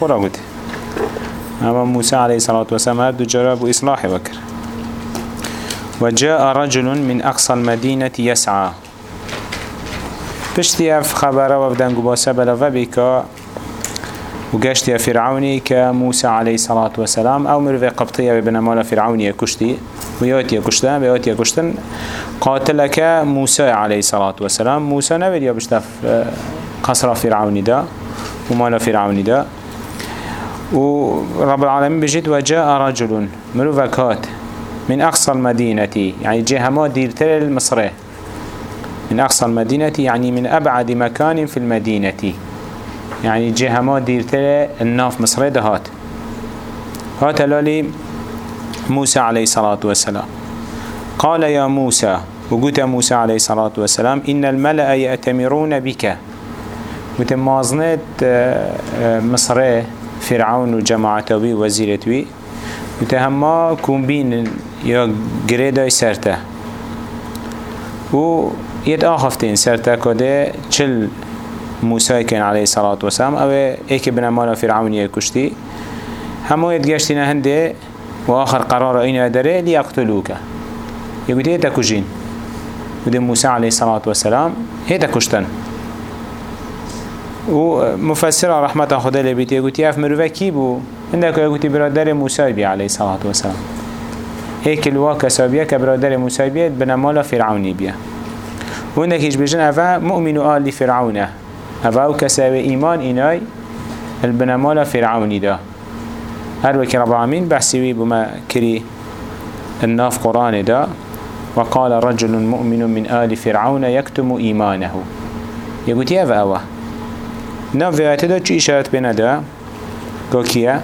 خورا قد اما موسى عليه الصلاة والسلام هر دو جراب إصلاح وكر وجاء رجل من أقصى المدينة يسعى پشتی اف خبره و بدنگو باسه بلوه بیکا و گشتی فرعونی که موسى عليه الصلاة والسلام أو مروی قبطیه بنمال فرعونی کشتی. و یاتی کشتن و یاتی کشتن. قاتلك موسى عليه الصلاة والسلام موسى نبید یا بشتف قصر فرعونی دا و مال فرعونی دا. و رب العالمين بجد وجاء رجل مروی كات من أقصى المدينة يعني جهما ديرتر المصري من أقصى المدينة يعني من أبعد مكان في المدينة يعني جهة ما ديرتها الناف مصر دهات. هات لالي موسى عليه الصلاة والسلام. قال يا موسى وقلت موسى عليه الصلاة والسلام إن الملأ يأتمرون بك متمازنت مصر فرعون وجماعته وزيرته متهما كومبين يا جريدا سرته. و يد آخفتين سرته كده چل موسى كان عليه الصلاة والسلام أو ايك بنا مالا فرعون يكشتي همو يتگشتنا هنده واخر قرار اين ادره ليقتلوك يقول إيه تكجين وده موسى عليه الصلاة والسلام إيه تكشتن ومفسر رحمة خدا لبيت يقول ياف مروفا كيبو عندك يقول برادر موسى بي عليه الصلاة والسلام. هيك الواقع سابيا كبرادر موسى بي بنا مالا فرعوني بيه وعندك يش بيجن أفا مؤمن آل فرعون أفا وكساوي إيمان إناي البنمال فرعوني دا. هر وكي رب العالمين بحسوي بما كري الناف قرآن دا. وقال رجل مؤمن من آل فرعون يكتم إيمانه يقول يا أفا ناف فيات دا چو إشارت بنا دا قوكيا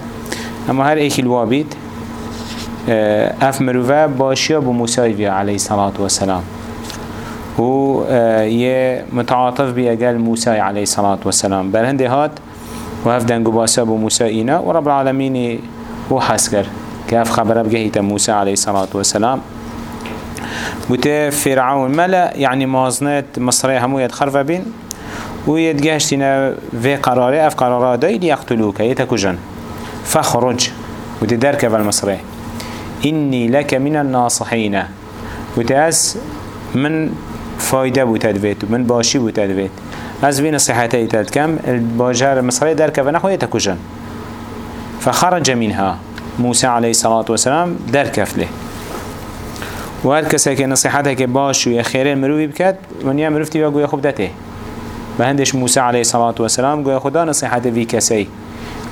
أما هر إيكي الوابد أف مروفا باشيا بموسى عليه الصلاة والسلام و يه متعاطف بي أقل موسى عليه الصلاة والسلام بل هنده هات و هفدن قباسا بو موسى اينا و رب العالمين هو حسكر كيف خبره بقهيت موسى عليه الصلاة والسلام بوت فرعون. ملا يعني موازنات مصرية همو يدخرف بين ويدقاشتنا في قراره أف قراره داي ليقتلوك يتكجن فخرج وتدرك بالمصري إني لك من الناصحين. وتأس من بود تدوید من باشی بود تدوید از بین صحته تد کم الباجر مصری در که نخواه تکشن فخرج منها. موسى عليه الصلاة والسلام در كفله و هر کسی که که باش و یا خیره مروی بکد ونیا مروفتی و گویا خوب و هندش موسى عليه الصلاة والسلام گویا خدا نصیحت وی کسی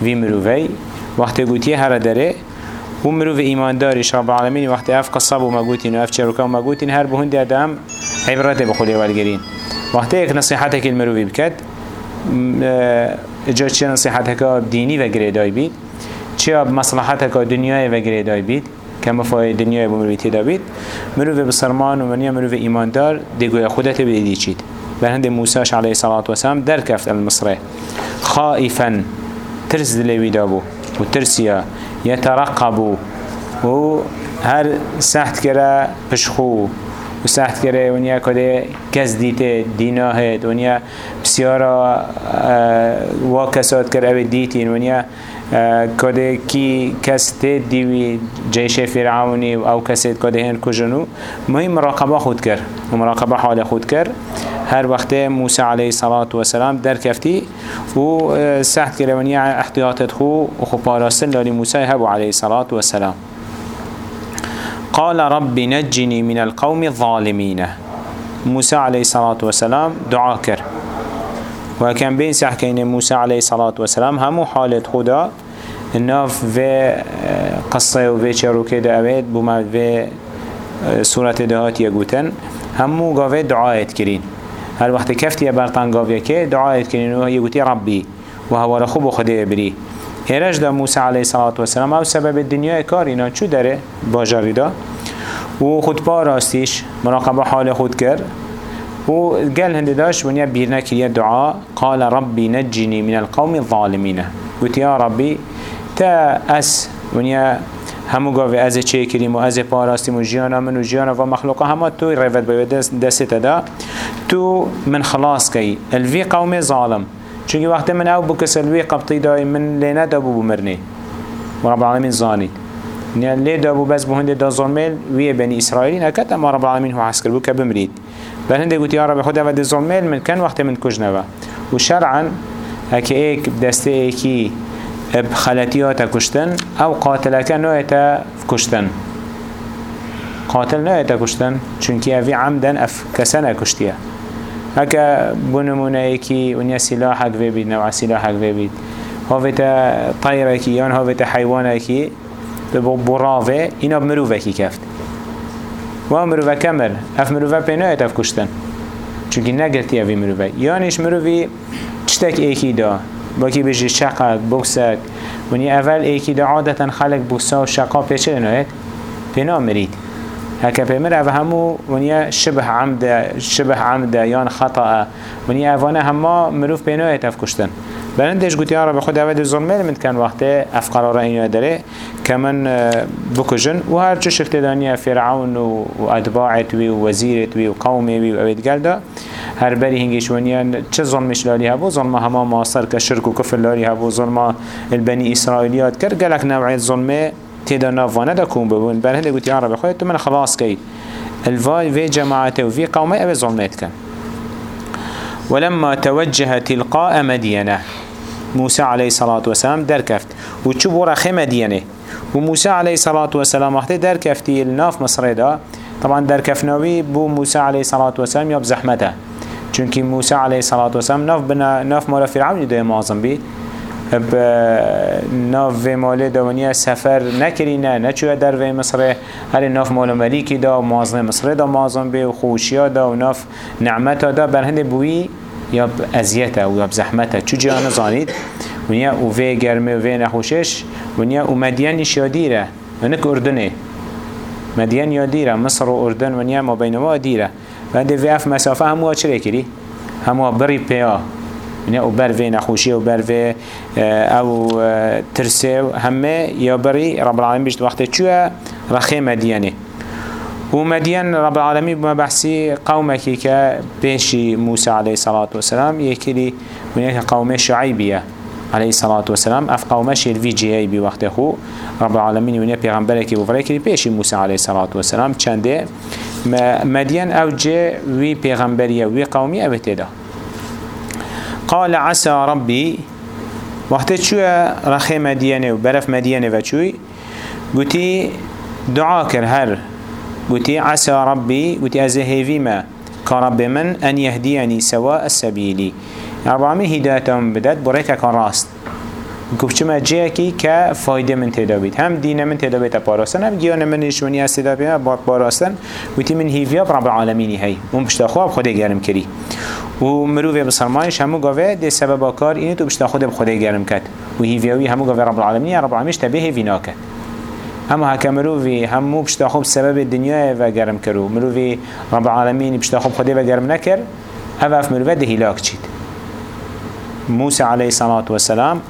وی مروی وقتی گوتی هر داره و مروف ایمان داریش رب العالمین. وقتی اف قصب و مگوتین و اف چروکا و مگوتین هر بهند آدم عبرت بخولی والگرین وقتی یک نصیحت المروفی بکد جا چه نصیحت که دینی و گریدای بید چه مصلحت که دنیای و گریدای بید که مفاید دنیای بمروی تیدا بید مروف بسرمان و منیا مروف ایماندار دیگوی خودت بیدی چید بل هند موسیش علیه صلاة و سلام در کفت المصره خائفا. ترس دلوی دابو و ترسیا يترقبوا و هر سحت كرا بشخو و سحت كرا ونیا کده کس دیته دیناهد ونیا بسیارا واکسات کر أو دیتین ونیا کده کی کس تید دیوی أو کسید کده هن کجنو. مهم مراقبه خود کر. و مراقبه حال خود کر. هر وقت موسى عليه الصلاة والسلام در كفتي و سحت كرونية احتياطت خو وخو باراسل لالي موسى هبو عليه الصلاة والسلام. قال رب نجني من القوم الظالمين موسى عليه الصلاة والسلام دعا كر وكان بين سحكين موسى عليه الصلاة والسلام همو حالة خدا الناف في قصة وفي شروكة دعوات بما في سورة دهات يقوتن همو قاوه دعايت كرين هر وقت كفتي برطان قاوية كي دعايت كرين ويقوتي ربي وهو رخوب خده بري هرش دا موسى عليه الصلاة والسلام أو سبب الدنيا كارينا چو داره؟ باجاري دا و راستيش مراقبه حال خود كر و قال هند داش ونيا بيرنا كريا دعاء قال ربي نجني من القوم الظالمين قلت يا ربي تا أس ونيا همو گاوه از چه کریم و از پاراستیم و جیانا من و جیانا و مخلوقا همه تو روید باید دست دا. تو من خلاص کی. الوی قوم ظالم. چونکی وقت من أو بکسلوی قبطی دای من لینه دا بو بمرنه و رب العالمین زانید نه لی دا بو بس بو هنده دا ظلمه وی بنی اسرائیلی نکت اما رب العالمین هو بو که بمرید. بل هنده گوتی یا رب خود أو دا ظلمه من کن وقت من کجنوه و شرعا اکه ایک دسته ایکی بخلطيات كشتن أو قاتلك نويتا كشتن قاتل نويتا كشتن چونكي اوي عمدا اف كسنه كشتيا هكا بنمونه ايكي ونيا سلاحك في بيت نوع سلاحك في بيت هاوتا طيركي يان هاوتا حيوانكي براوه اینا مروفه کی کفت. و مروفه کمر اف مروفه پینایت اف کشتن. چونکه نگرتی اوی مروفه یانش مروفی چتک ایکی دا با کی بجی شقق بوکسک ونی اول ایکی دا عادتا خلق بوسا و شقا پیچه نوید پینا مرید. هكا بيمر أو همو ونيا شبه عمد شبه عمد يان خطأ. ونيا اوانه هما مروف بينو يتف كشتن بلندش قلت يا رب خود اول ظلمه من كان وقت افقار رأينا داره كمان بكجن. وهر چه شكت دانيا فرعون واتباعت وي ووزيرت وي وقومي وي وابد قلدا هر بری هنگیش ونیا چه ظلمش لالی هبو؟ ظلم هما ماصر كشرك وكفر لالی هبو؟ ظلم البني اسرائيليات كر قالك نوعي ظلمه تيدا نافانه دا ببون بل هنده قلت يا رب تو من خلاص كي الفاي في جماعته وفي قومي ابي ظلمت كان ولما توجه تلقاء مدينة. موسى عليه الصلاة والسلام در كفت وچو بورا خي مدينة؟ وموسى عليه الصلاة والسلام وقت در كفتي الناف مصر دا طبعا در كفنوي بو موسى عليه الصلاة والسلام يب زحمته چونكي موسى عليه الصلاة والسلام ناف بنا ناف مالا فرعون ده معظم بي ب ناف و مال دونیا سفر نکرینه نچوه در و مصر هر ناف مال ملیکی دا معظم مصر دا معظم به خوشیا دا و ناف نعمت دا. بر هنده بوی یا ازیته و یا زحمته چو جیان زانید؟ ونیا او وی گرمه و وی نخوشش ونیا او مدینش یادیره ونک اردنه. مدین یادیره مصر و اردن ونیا ما بینما دیره بعد وی اف مسافه هموها چرا کری؟ هموها بری پیا. ونیا أو بر وی نخوشی و بر وی أو ترسه همه یا بری رب العالمین بشت وقت چوه رخی مدینه ومدين رب العالمين بما بحثي قومك كبيشي موسى عليه الصلاة والسلام يكلي من قوم شعيبية عليه الصلاة والسلام أف قومش الفي جي أي بوقت خو رب العالمين ونيا پیغمبرك بفريكي بيشي موسى عليه الصلاة والسلام. چنده مدين أو جي وي پیغمبرية وي قومي أو تدا قال عسى ربي. وقت شو رخي مدينة وبرف مدينة وشوي قلتي دعا كر هر. قلتي عسى ربي قلتي أزهيفي ما كرب من أن يهديني سواء السبيل رب العالمين هدايتهم بدات بريكا كراست كوبچما جيكي كفايدة من تدابيت هم دين من تدابيت باراستن هم جيان من نشوني استدابيت باراستن وتي من هيفيا رب العالمين هي من بشتا خواب خده گرم كري و مروفه بسرمایش همو گاوه ده سبب کار اینه تو بشتا خود بخوده گرم کد و هیویوی همو گاوه رب العالمین رب العالمینش تبه هیوی ناکد اما هكا مروفي همو بشتا خوب سبب الدنيا و گرم کرو مروفي رب العالمين بشتا خوب خده و گرم نکر اف مروفه ده هلاك چید. موسى عليه الصلاة والسلام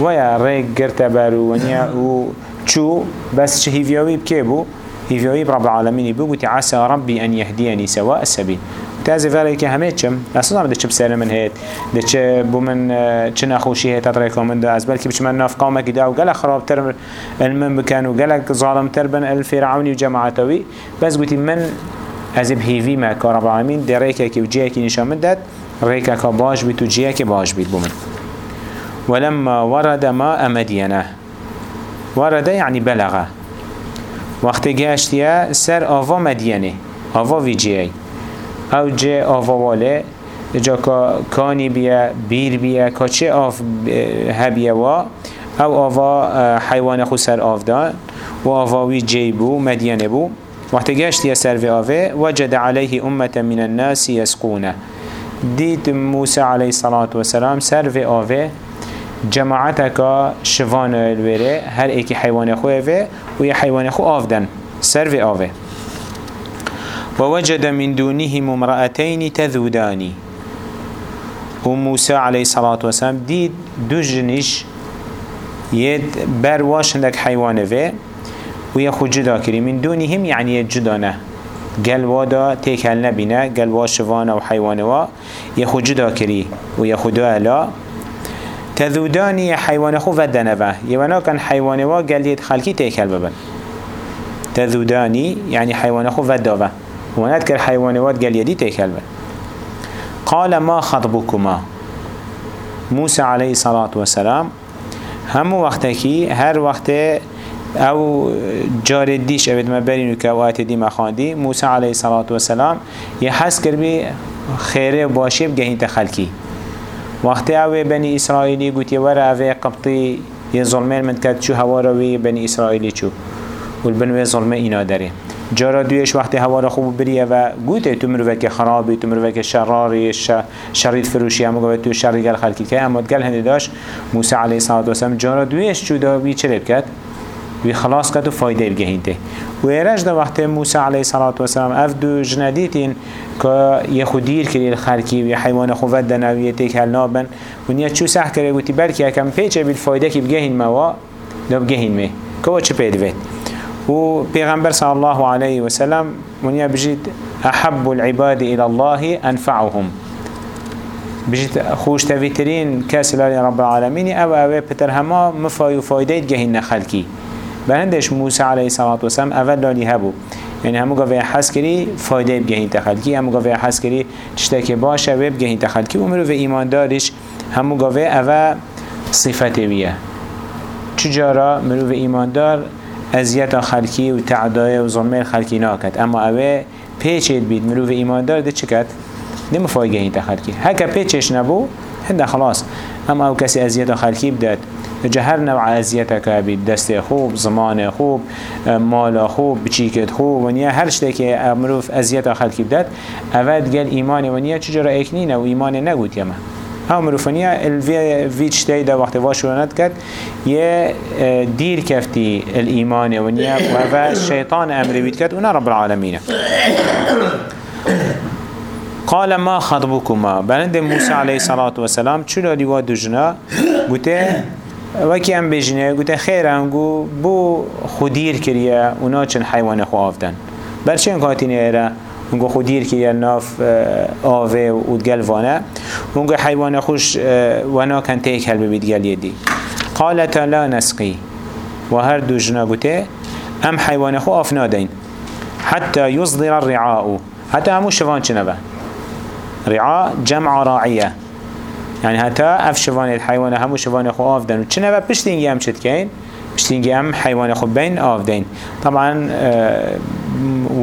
ويا ريك گرت برو و چو بس هيفيوي بكي بو؟ هيفيوي برب العالمين بو قلت عسى ربي أن يهديني سواء السبيل تازه ولی که همه چم أصلا ده چه بسر من هید ده چه بو من چه نخوشی هید تطریقا من ده از بلکه بچه من ناف قومه که ده و گلک خرابتر المن بکن و گلک ظالمتر بن الفرعونی و جماعتوی. بس گوتی من از بهیوی ما که رب العالمین ده ریکه که جیه که نشان من داد ریکه که باش بید و جیه که باش بید بو من. ولما ورد ما مدينه ورد يعني بلغه. وقت جاشتيا سر آوا مدينه آوا ویجیه أو جه آواواله جا کانی بیا بیر بیا که چه آف هبیه و أو آوا حیوان خو سر آف دان و آواوی جی بو مدینه بو وقت گشت یا سر آوه وجد عليه امه من الناس يسقونه دید موسى عليه الصلاة والسلام سر آوه جماعتك شوان الوره هر ایکی حیوان خوه و یه حیوان خو آفدن سر آوه ووجد من دونهم امرأتين تذودان. وموسى عليه الصلاة والسلام ديد دو جنش يد برواش عندك حيوانه في ويخو جدا كري. من دونهم يعني يد جدانه. قلوا دا تيكال نبينا قلوا شفانا وحيوانه يخو جدا كري ويخو دوالا تذوداني حيوان خو ودنوا يوانا كان حيوان وا قال يد خلقي تيكل ببن. تذوداني يعني حيوان خو ودوا ونذكر حيوان وات قال يدي تيكل ببن قال ما خطبكما؟ موسى عليه الصلاة والسلام هم وقتكي هر وقت أو جار دیش اوید ما برینو که آیت دی مخاندی موسی علیه الصلاة والسلام یه حس کر بی خیره باشه بگهین تخلکی. وقتی اوه بنی اسرائیلی وره اوه قبطی یه ظلمه من کد چو هوا روی بنی اسرائیلی چو. والبنوه ظلمه اینا داره. جارا دویش وقتی هوا را خوب بریه و گوته تو مروه که خرابی تو مروه که شراری شرید فروشی همه گوه تو شری گل خلکی. که اما گل هنده داشت؟ موسی علیه الصلاة والسلام جارا دویش چو دا بی چه بکد وی خلاص کد و فایده بگهینده و ایرش دا وقت موسی علیه الصلاة والسلام اف دو جندیتین که یه خودیر کری الخلکی و یه حیوان خوفت دنه و یه تیک هل نابن. و نیت چو سح کرده گوتی بلکه اکم پیچه بیل فایده که بگهین موا؟ دا بگهین می. که چه پیدوید و پیغمبر صلی الله علیه وسلم ونیا بجید احب العباد إلى الله انفعهم. بجید خوش تفیترین کسی لالی رب العالمین أو أو پتر هما مفای و فایده گهین نخلکی بهندش موسی علیه الصلاة والسلام اول لالی هبو. يعني همو قوي حس كري فايدة بجهين تخلقي همو قوي حس كري تشتكي باشا بجهين تخلقي ومرو في إيمان دارش همو قوي أفا صفته بيه چجارا مرو في إيمان دار؟ ازیت خلکی و تعدای و ظلمه خلکی ناکد اما اوه پیچید بید. مروف ایمان دار ده چکد؟ ده مفایگه این تخلکی هکا پیچش نبو هنده خلاص. اما او کسی ازیت خلکی بدد جهر نوع ازیت که بید. دست خوب زمان خوب مال خوب بچیکت خوب ونیا هر شده که مروف ازیت خلکی بدد اول گل ایمان ونیا چجورا اکنین و ایمان نگود یمه هم مروفانية الفي فيتش تايدا وقت واشورانت كد يه دير كفتي الإيمان ونيا وهذا الشيطان أمر بيت كد ونا رب العالمين قال ما خطبكما؟ بلند موسى عليه الصلاة والسلام چلو لوا دجنا قلت وكي ام بجنه؟ قلت خير انگو بو خدير كريا ونا چن حيوان خو آفدن برچن قاتين ايرا اونگو خودیر که یه ناف آوه و دگل وانه. اونگو حیوان خوش وأنا کن تیک هل ببید گل یدی قالت لا نسقی. و هر دو جنا گوته ام حیوان خو آف نادین. حتى يصدر الرعاء. حتى همو شفان چنبه رعاء جمع راعية يعني حتى اف شفان الحيوان همو شفان خو آف دن. و چنبه هم چد کن پشتینگی هم حیوان خو بین آف دین طبعا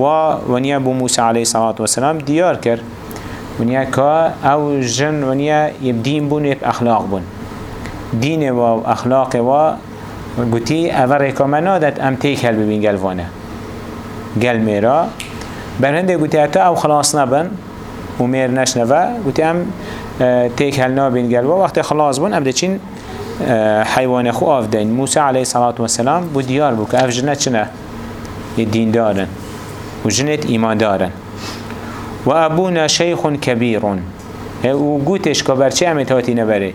و ونیا بو موسی علیه الصلاة والسلام دیار کرد. ونیا که أو جن ونیا یب دین بون یب اخلاق بون. دین و اخلاق و گوتی أو رکامنا داد ام تیک هل ببین گلوانه. گل میرا. برهنده گوتی اتا أو خلاص نبن و میر نشنوه. گوتی ام تیک هل نبین گلوه. وقت خلاص بون ام ده چین حیوان خو آف دین. موسی علیه الصلاة والسلام بو دیار بو که اف جنه چنه؟ دین دارن. و جنت ایمان دارن. و ابونا شیخ کبیر. و گوتش که برچه همه هاتی نبره؟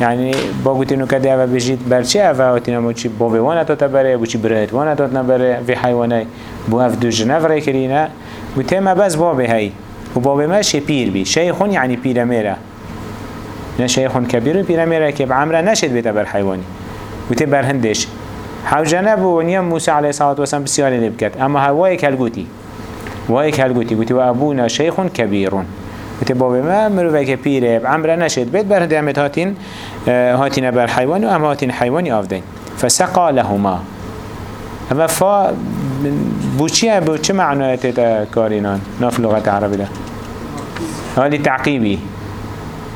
يعني با گوتی نو کده اوه بجید برچه اوه هاتی نمو چی با بوانه تا بره؟ بو چی برهت وانه تا نبره؟ في حیوانه بو اف دو جنف ره کرینه گوتی ما بس بابه هی. و بابه ما شه پیر بی. شیخون یعنی پیر میره و پیر میره که بعمره نشد بیتا بر حیوانی. گوتی برهندش حوجنا بو ونيا موسى عليه الصلاة والسلام بسيارة لبكت أما هوايك هلقوتي وايك هلقوتي قلت وأبونا شيخ كبير قلت بابا ما مروفك بيره عمره نشد. بيت برهد عمد هاتين هاتين بر حيوان وأم هاتين حيوان أفدين فسقى لهما. أما فا بوچي بو چه معنى تتا كارينان ناف لغة عربي ده هذه تعقيبي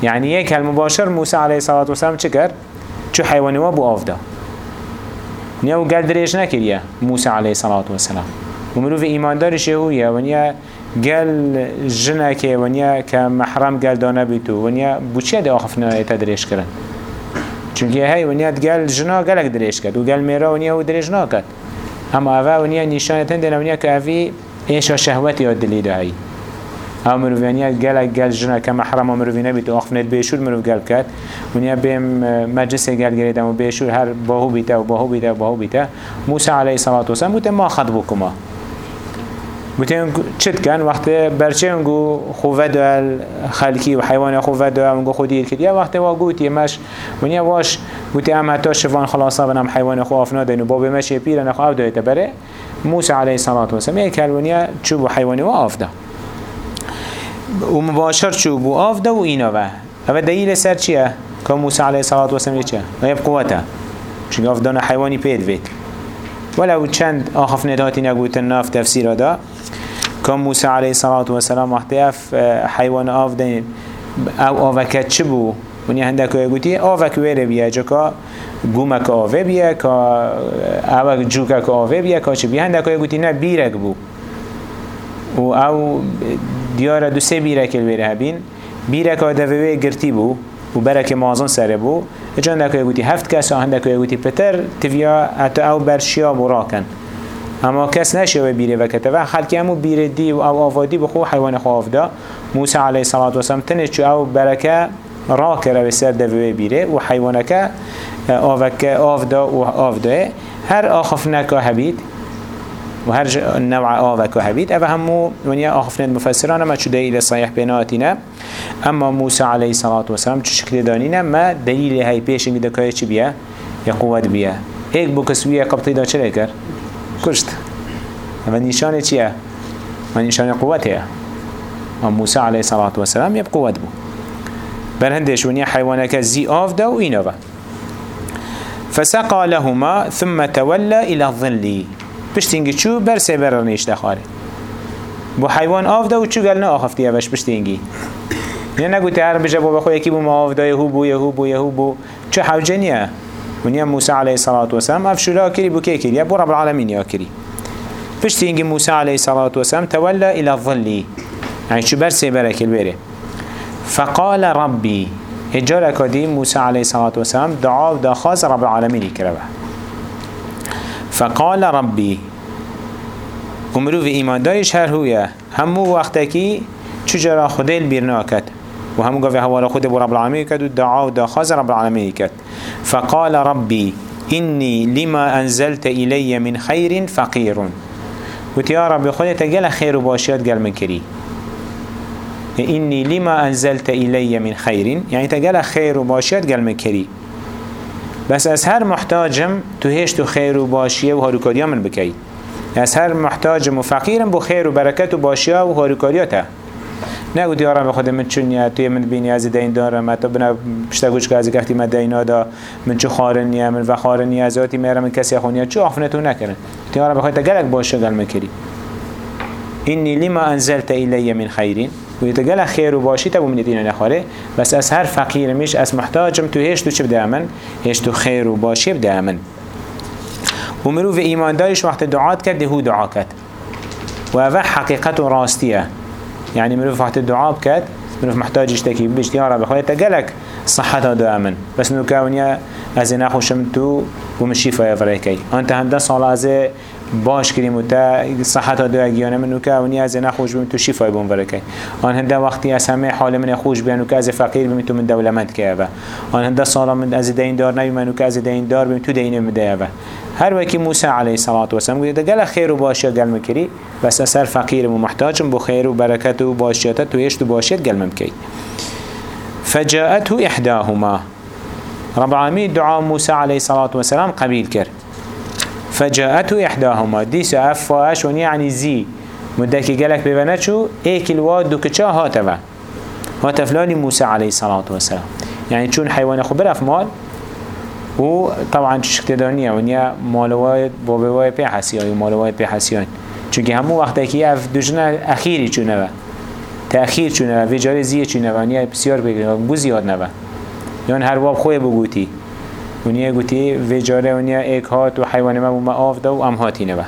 يعني يك المباشر موسى عليه الصلاة والسلام چكر چو حيواني وابو أفده نیا و گل دریش نکریه موسی علیه الصلاة والسلام. و مروف ایماندارش هویه و نیا گل جنکه و نیا که محرم گل دانه بیتو و نیا بوچه ده آخفنا تدریش کرن؟ چونکه هی و نیا گل جنا گلک دریش کرد و گل میرا و نیا و دریش ناکد اما اوه و نیا نشانتن دنه و نیا که اوی ایشا شهوتی ها دلی ده هی هم مروفيانيا قال قال جنا كما حرام مروفينا بيت أخفنت بيشور مروف قال كات ونيا بهم مجلس قال قال دام بيشور هر باهو بيتا وباهو بيتا وباهو بيتا موسى عليه الصلاة والسلام وتما خطبكما بتين چت كان وقت برچه اونگو خوفه دو خلقی و حیوان خوفه دو اونگو خودیر کرد یا وقت وا گوتی مش. ونیا واش گوتی ام حتی شفان خلاصا بنام حیوان خو افنا دین و باب مش پیر نخو أو دویت بره موسى عليه الصلاة والسلام يكال ونيا چوب حيواني وآفده ومباشر چوب وآفده وإينا و هذا دليل سر چيه؟ كم موسى عليه الصلاة والسلام چيه؟ ويب قوته. چون آفدان حيواني بيد فيت ولو چند آخف ندهاتي نقوت الناف تفسير دا كم موسى عليه الصلاة والسلام وقتی اف حيوان آفده أو آفكت چبو ونیا هندک یگوتی آوک ویره بیا جکا گومک آوه بیا که اوک جوکک آوه بیا که چه بیا هندک یگوتی نه بیرک بو. و أو دیاره دو سه بیرک الویره هبین بیرک آدوه گرتی بو و برک مازن سره بو جان دکو یگوتی هفت کس هندک یگوتی پتر تفیا حتی أو برشیا براکن اما کس نشه و بیره وکته و خلکی همو بیره دی و أو آوادی بخو حیوان خواف دا موسی علیه الصلاة والسلام تنش چو أو برکه را کرده سر دوی بیره و حیوانک آوک آف دا و آف دا هر آخف نکا هبید و هر نوع آوک هبید أو همو ونیا آخفنت مفسران ما چو دلیل صحیح بیناتینا اما موسى عليه الصلاة والسلام چو شکل دانینا ما دلیل های پیش انگی دکای چی بیا یا قوت بیا ایک بو کسویه قبطی دا چه کر؟ کشت. و نشانه چیه؟ و نشانه قوته موسى عليه الصلاة والسلام يب قوت بو. برهندش ونيا حيوانك زي آف دا وإنوا فسقى لهما ثم تولى إلى الظل. بشتينجي چو برسي بررنيش دخاري بو حيوان آف دا وچو قالنا آخفتي اوش بشتينجي يعني نقول تعالى بجا بابا خويا كي بو ما آف دا يهو بو يهو بو. يهو بو چو حوجنيا ونيا موسى عليه الصلاة والسلام أفشو لا كري بو كي كري أبو رب العالمين يا كري بشتينجي موسى عليه الصلاة والسلام تولى إلى الظل يعني شو برسي برك البيري فقال ربي اجارة كديم موسى عليه الصلاة والسلام دعاء دا خاص رب العالمين كربه فقال ربي امرو في ايمان دارش هر هوية همو وقتكي چجرا خده البرناكت وهمو قفي هوالا خده برب العالمين كد ودعاء دا خاص رب العالمين كد فقال ربي إني لما أنزلت إلي من خير فقير قلت يا ربي خده تقل خير وباشيات قال من كري إني لما أنزلت إلي من خير يعني تقال خير وباشيات قال مكري بس از هر محتاجم تو هشت و خیر و باشیه و هاروکاریا من بکی. از هر محتاجم و فقیرم بو خیر و برکت و باشیه و هاروکاریا تا. نه او دیارم خود من توی من بینی از دین دارم مت بنا پشتا گوش که از گفتی من دینا دا من چه خارنی من و خارنی آتی میرم کسی خونیا چه آفنه تو نکردن تو آرام گلک باشه گل مکری. اینی ما انزلت ایلی من خیرین. ويتقال خير وباشي تبو من الدين نخاره بس از هر فقير مش از محتاجم تو هشتو چه بده امن هشتو خير وباشي بده امن ومرو في إيمان دارش وقت دعات كد هو دعا كد وهذا حقيقة راستية يعني مرو وقت الدعاء بكد مرو محتاج يشتكي بيش يا رب دو امن بس نو كاونيا از نخوشم تو فريكي انت هنده صلاة از باش کریم و تا صحت دو اگیانه منو که اونی از نخوش بیم تو شفای بون برکه؟ آن هنده وقتی از همه حال من خوش بیانو که از فقیر بیم تو من دولمند که با آن هنده سالا من از دین دار نبی منو که از دین دار بیم تو دین مده با هر وکی موسی علیه الصلاة والسلام گوید گل خیر و باشی گل مکری بس اثر فقیر و محتاجم بو خیر و برکت و باشیت تو یشت و باشیت گل ممکی. فجاءته احداهما. رب العالمين دعاء موسى عليه الصلاة والسلام قبيل كر فجاءته احداهما ديس افاش وني يعني یعنی زي مدك جالك ببناتشو اكل واد دكتشا هاتفا هاتف لاني موسى عليه الصلاه والسلام يعني یعنی چون حيوان خو برف مال وطبعا دنيا دانية ونيا مالوات بابواي بي حسيان ومالوات بي حسيان چونکه همو وقتی که اف دجنه اخیری چونه و. تأخیر چونه و ویجاره زی چونه و نیا بسیار بگیرن بو زیاد و یعنی هر واب خوی بگوتی ونیا گوتی و جاره ونیا ایک هات و حیوان ما بوما آف دا و ام هاتی نبا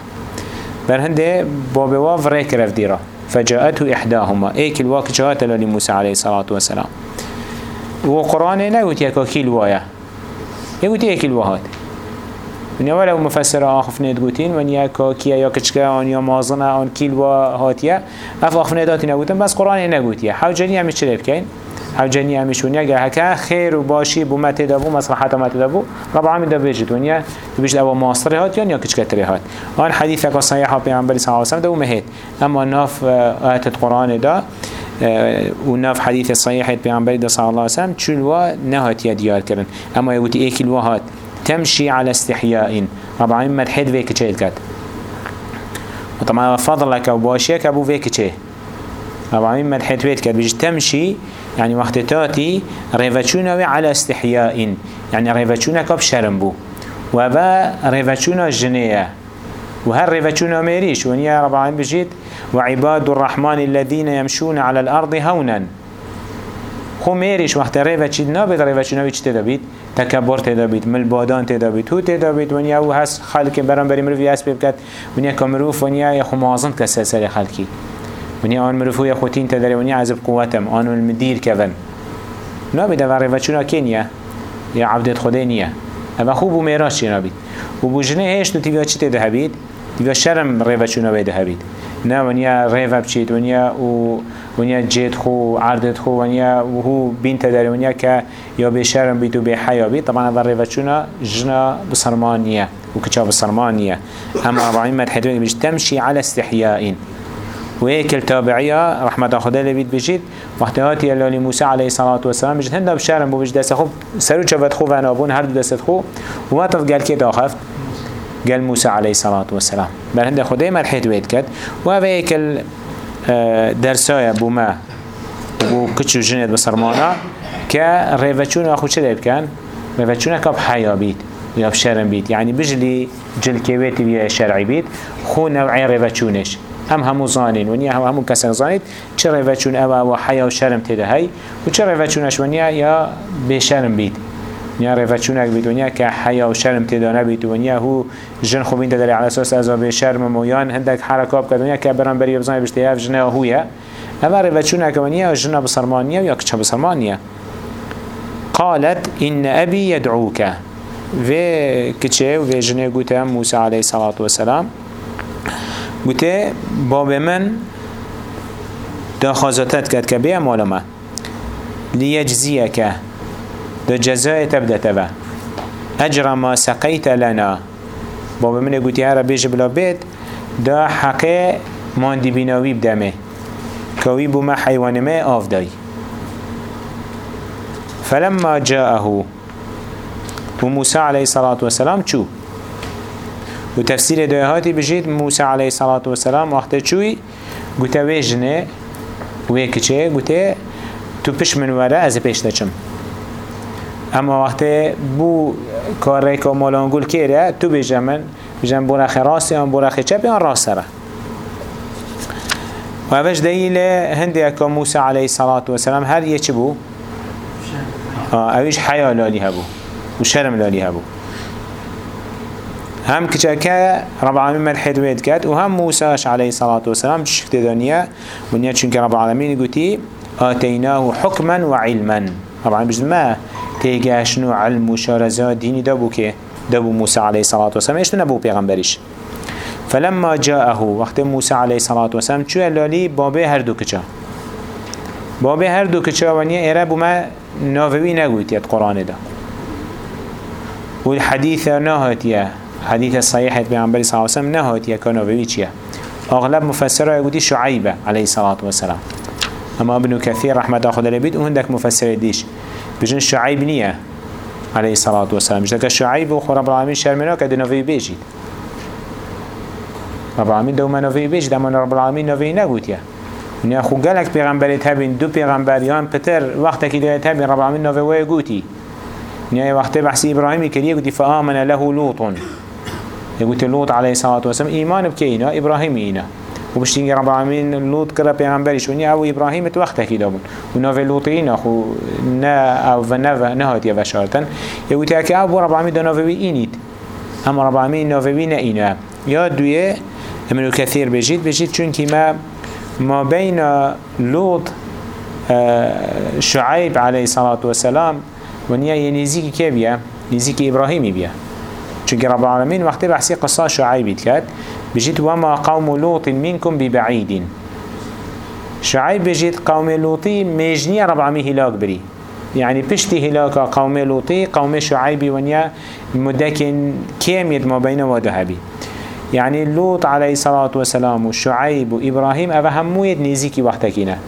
بر هنده باب واف ریک رف دیرا. فجاءته إحداهما. ايك الواك جاءت لموسى عليه الصلاة والسلام وقرآن نقول يكا كيل وايا يقول ايك الواهات ونیا ولو مفسر آخفنه دگوتین ونیا که کیا یا کچکه آن یا مازنه آن کیل و هاتیه اف آخفنه داتی نگوتن بس قرآن نگوتیه حوجنی همیش چه بکن أو جنی همش ونیا گه هکا خیر و باشی بو ما تدابو مصلحت ما تدابو رب العالمین دا بيجت ونیا بيجت أو ماستر هات یا کتری هات. آن حدیث که صحیح پیامبر صلی الله علیه و سلم دو مهد اما ناف آیت القرآن دا و ناف حدیث صحیح پیامبر دا صلی الله علیه و سلم چلوا نهات یا دیار کردن اما یوتی ایکل وهات تمشي على استحياء رب العالمين مدحد فيك چه الكت وطبعا فضلك أو باشيك ابو فيك چه. رب العالمين مدحد فيك كت بيجي تمشي يعني وقت تاتي ريفتشونا على استحياء يعني ريفتشونا كب شرم بو وبا ريفتشونا جنية وهر ريفتشونا ميريش ونيا رب العالمين بجيت وعباد الرحمن الذين يمشون على الأرض هونا خو ميريش وقت ريفتشي نابد ريفتشونا بيش تدبيت تكبر تدابيت مل بادان تدابيت هو تدابيت ونيا و هس خلق برام بري مروف ياس بكت ونيا كمروف ونيا يخو مازن كسلسل خلقي ونيا آن مروفو يخوتين تدري ونيا عزب قواتم آن المدير كذن نابد وري وچونا كينيا يا عبدت خدينيا اما خوب و ميراش نابد و بوجنه هيش نو تيويا چي تدهبيت تيويا شرم ريوچونا بيدهبيت نه ونیا ریو بچید ونیا و ونیا جد خو عردت خو ونیا و هو بین تداری ونیا که یا به شرم بیت و به حیا بیت طبعا ریو چونا جنا بسرمانیه و کچا بسرمانیه هم اربعین مدحدون بیش تمشي على استحياء وهيك التابعية رحمة خدا لبيت بجيت. وقت هاتي اللي موسى عليه الصلاة والسلام. بجد هندا بشارم بو بجد دست خو سرو شفت خو ونابون هر دو دست خو وما تفقال كي داخفت قال موسى عليه الصلاة والسلام. بل هنده خدای مرحيت ويد كد و اوه ایکل درسای بوما و کچو جنید بسرمانا. ریوچون اخو چه دید کن؟ ریوچون که بحیا بید یا بشرم بید يعني بجلي جل كيويتي بيا شرعي بيت. خو نوعي ريفاتشونش. هم همو زانين ونيا هم همو كسر زانيت چه ريفاتشون اوا و حيا و شرم تده هاي و چه ريفاتشونش ونيا يا بشرم بيت نیا رفتشونک بید ونیا که حیا و شرم تدانه بید ونیا هو جن خوبین تداری على أساس عذاب شرم مویان هندک حرکاب کرد ونیا که برام بری بزنی بشتی. اف جنه هویه اما رفتشونک ونیا جن بسرمانیه یا کچه بسرمانیه قالت إن أبي يدعوك في كتشي وفي جنة قلت موسى عليه الصلاة والسلام قلت باب من دا خازتت كد كبير مالما ليجزيك ده جزاء تبدأ تبا أجر ما سقيت لنا. بابا من قلت يا ربي جبلا بيت ده حقي ماندي بناوي بدمه. كوي بما حيوان ما آفداي فلما جاءه وموسى عليه الصلاة والسلام شو وتفسير دهاتي بجيت موسى عليه الصلاة والسلام وقت شوي قلت ويجنه ويكشه قلت تو پش من وره از پیش دچم. اما وقتی بو کار که مالانگول کیره تو بیجم من بیجم برخ راستی هم برخ چپی هم راست سره. و اوش دلیل هندی اکا موسی علیه الصلاة والسلام هر یه چی بو؟ اوش حیا لالی هبو و شرم لالی هبو. هم كچاكا رب العالمين ملحد ويد كات وهم موساش عليه الصلاة والسلام شكت دنيا ونيا چونك رب العالمين قلتي آتيناه حكما وعلما رب العالمين بجد ما تيجاشن و علم و شارزات ديني دابو كي دابو موسى عليه الصلاة والسلام إيش نبو پیغمبرش فلما جاءه وقت موسى عليه الصلاة والسلام چو اللالي بابه هر دو كچا بابه هر دو كچا ونيا ايرا بما ناوي نگويت يد قرآن دا والحديث نهاتيا حديث الصحيح بيعنبري صلى الله عليه وسلم نهاتيا كناوي چيا اغلب مفسره يقولي شعيبة عليه الصلاة والسلام. اما ابن كثير رحمة الله خدا لبيت وهندك مفسر ديش بجن شعيب نية عليه الصلاة والسلام. بجن شعيب وخو رب العالمين شرمنا كده نوفي بيجيد رب العالمين دوما نوفي بيجيد اما رب العالمين نوفي نقوت يا ونیا خو گلک پیغمبریت هبین دو پیغمبریان پتر وقت که دیت هبین رب العالمین نوه وی گوتی نیا وقت بحثی ابراهیمی کریه فآمن له لوط يقول لوط عليه الصلاة والسلام إيمان بكينا؟ إبراهيم إينا وبشتينجي رب العالمين لوط كرا پیغمبرش ونیا أو ابراهیم تو وقت کی دابون و نو لوطین اخو نه أو و نه نهات وشارتن. یا گوتی که أو رب العالمین دو نووی اینید. اما رب العالمین نووی نه اینه. یا دویه امنو کثیر بجید بجید چون که ما ما بین لوط شعیب علیه الصلاة والسلام ونیا یه نزیکی که بیا نزیکی ابراهیمی بیا چون رب العالمین وقتی بحثی قصه شعیبی کرد بجيت وما قوم لوط منكم ببعيد شعيب بجيت قوم لوطي مجنية رب العالمين هلاك بري يعني بشتي هلاك قوم لوطي قوم شعيب ونيا مدكن كامل ما بين وذهبي يعني لوط عليه الصلاة والسلام وشعيب وإبراهيم أفا هموية نيزيكي وقتكينا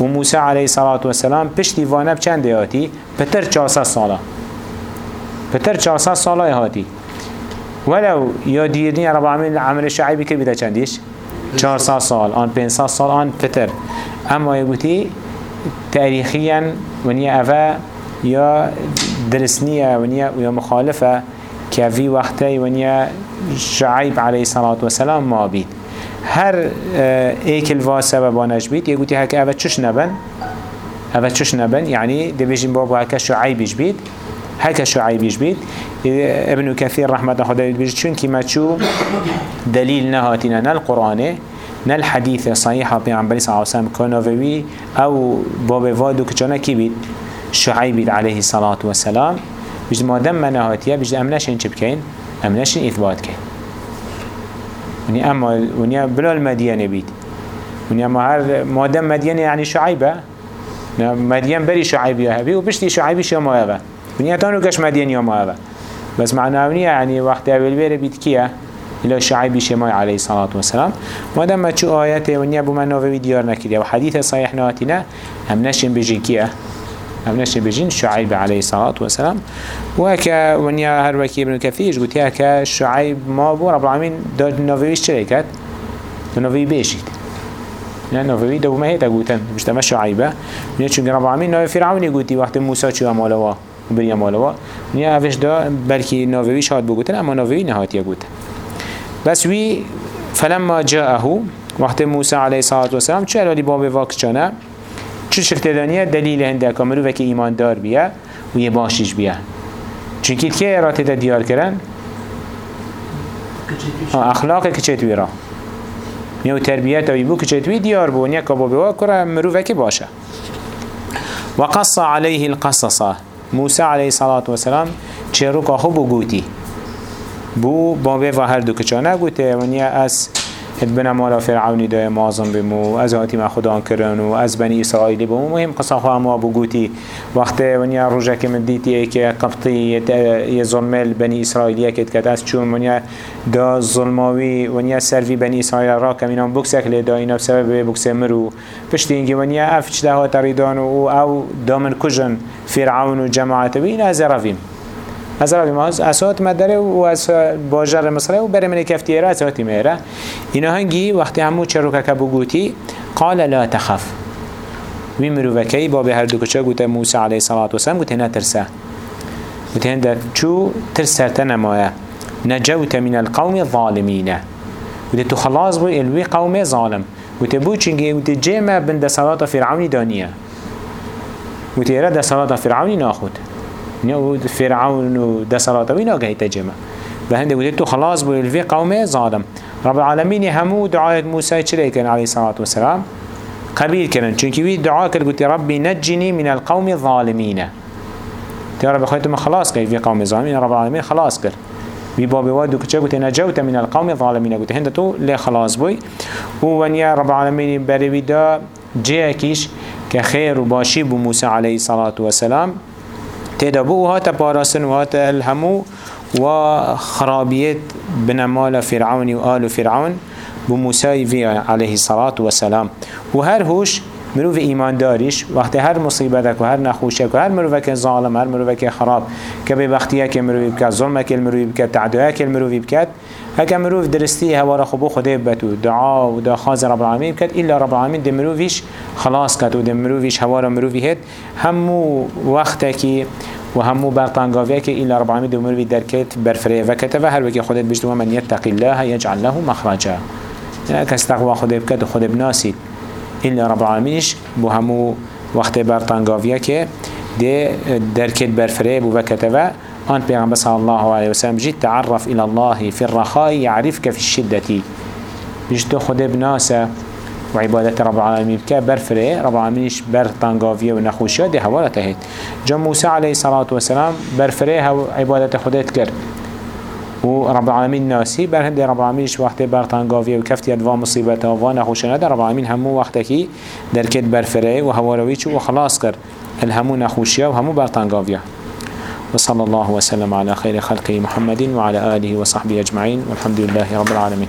وموسى عليه الصلاة والسلام بشتي وأنا بچند هاتي بتر 400 سالة. بتر 400 سالة هاتي ولو يا ديرني رب العالمين عمل الشعيبي كي بدا چنديش 400 سال آن 500 سال آن بتر اما يقولي تاريخيا ونيا أفا يا درسنية ونيا ويا مخالفة كفي وقتي ونيا شعيب عليه الصلاة والسلام ما بيت هر ایک الوا سببانش بید. یه گوتی هک اوه چش نبن. اوه چش نبن دي بيجين بابا هكا شعيبش بيت هكا شعيبش بيت ابن كثير رحمة الله بيجي. چون كما چو دليل نهاتنا نا القرآن نا الحديث صحيحة بيعنبري صلى الله عليه وسلم كانووي أو بابا وادو كچانا كي بيت. شعيب عليه الصلاة والسلام. بيجي ما دم نهاتيا بيجي امناشين چه بكين؟ امناشين إثبات كين. وني أما وني بلا المدينة بيت. وني أما هر مادم مدينة يعني شعيبة مدين بري شعيبة هبي وبشتي شعيبة شو ما هذا وني تانو كش مدين يوم هذا بس معناه يعني وقت أول بير بيت كيا إلى شعيب شماي عليه الصلاة والسلام ما ما تشو آياته ونيا بما نوفي ديار نكريا وحديث صحيح ناتنا هم نشن بيجين كيا هم نشن بيجين شعيب عليه الصلاة والسلام وكا ونيا هر وكي ابن كثير قلت يا شعيب ما بو رب العالمين داد نوفيش شركات نوفي بيشيت نه نوفي دو ما هيتا قلتن مش تمشي شعيبة من چون رب العالمين نوفي فرعوني قلتي وقت موسى شو امالوا بریا مالوا نیا یعنی اوش دا بلکی ناویوی شاد بگوتن اما ناویوی نهاتیه گوتن. بس وی فلما جاءه وقت موسی علیه صلوات و سلام چه الالی باب واکس جانه چه شکتدانیه دلیل هنده کامرو وکی ایمان دار بیه و یه باشیش بیا چونکی که اراته دا دیار کرن اخلاق کچه را. نیو تربیت اوی بو کچه توی دیار بو یعنی نیا کابا بوا کرا مرو که باشه. وقص عليه القصصه موسى عليه الصلاة والسلام چه رو که خوب گوتی بو بابه و هر دو کچانه گوته ونیا از بنا مالا فرعونی دای مازم بمو. از هاتی ما خدا کرن و از بنی اسرائیلی بمو. مهم قصه خواه ما بگوتی وقت ونیا روژه که من دیتی ای که قبطی یه ظلمه بنی اسرائیلی کت کت از چون ونیا دا ظلماوی ونیا سروی بنی اسرائیل را کمینان بکسک لیدا. اینا بسبب بکس مرو پشتی اینگه ونیا افچ ده ها تریدان و أو دامن کجن فرعون و جماعت. بین از رویم رابی ماز اسات مدره و از باجر مصره و بره من کفتیه را اساتی میره اینا هنگی وقتی همو چروکه که بگوتی قال لا تخف وی مروفکی باب هر دو کچه گوته موسی علیه صلاة و سلام گوته نترسه گوته هنده چو ترسرت نمایه نجوت من القوم الظالمين گوته تو خلاص بو الوی قوم ظالم گوته بو چنگه گوته جمع بند صلاة فرعونی دانیه گوته ایره ده صلاة فرعونی ناخود نيو فرعون ودسالات وين جاي تجمع. بهند قلت تو خلاص بالفي قوم ظالم رب العالمين همو دعاء موسى كان عليه الصلاة والسلام قبيل كان چونكي وي دعاء قلت ربي نجني من القوم الظالمين يا رب خيتم خلاص كي في قوم ظالمين رب العالمين خلاص كر بي بابي وادو كتشا قلت نجوت من القوم الظالمين قلت هند تو لي خلاص بوي ونيا رب العالمين بريوي دا جيكيش كخير وباشي بموسى عليه الصلاة والسلام تيدا بو هاتا باراسن وهاتا الهمو وخرابيت بنمال فرعون وآل فرعون بموسى عليه الصلاة والسلام. وهر هوش مروف ایمان داریش وقتی هر مصیبتک و هر نخوشک و هر مروفک ظالم هر مروفک خراب که به وقتیه که مروفی بکد ظلمه که مروفی بکد تعدیه که مروفی بکد هکا مروف درستی هوا خبو خدا بتو دعا و دا خاز رب العالمین بکد الا رب العالمین ده مروفیش خلاص کد و ده مروفیش هوا را مروفی هد همو وقتکی و همو برطانگاویه که ایلا رب العالمین ده مروفی درکت برفره و هر وکی خودت بجدو من یتقی الله یجعل له مخرجا. کس تقوى خدا بکد و خدا بناسید. إلا رب العالمينش بو همو وقت برطانقاوية كي دي دركت برفري بو وكتبه أن بيغمبر صلى الله عليه وسلم جيت تعرف إلى الله في الرخاء يعرفك في الشدة بيجتو خده بناسه وعبادة رب العالمين بك برفري رب العالمينش برطانقاوية ونخوشية دي هوالا تهيت جا موسى عليه الصلاة والسلام برفري عبادة خده تكر ورب العالمين ناسي بر هندي رب العالمين إيش وقت برطانقاوية وكفتي ادوا مصيبته وانا خوشنا رب العالمين همو وقتكي دركت برفره وهوارويش وخلاص كر الهمو نخوشيا وهمو برطانقاوية وصلى الله وسلم على خير خلقه محمد وعلى آله وصحبه أجمعين والحمد لله رب العالمين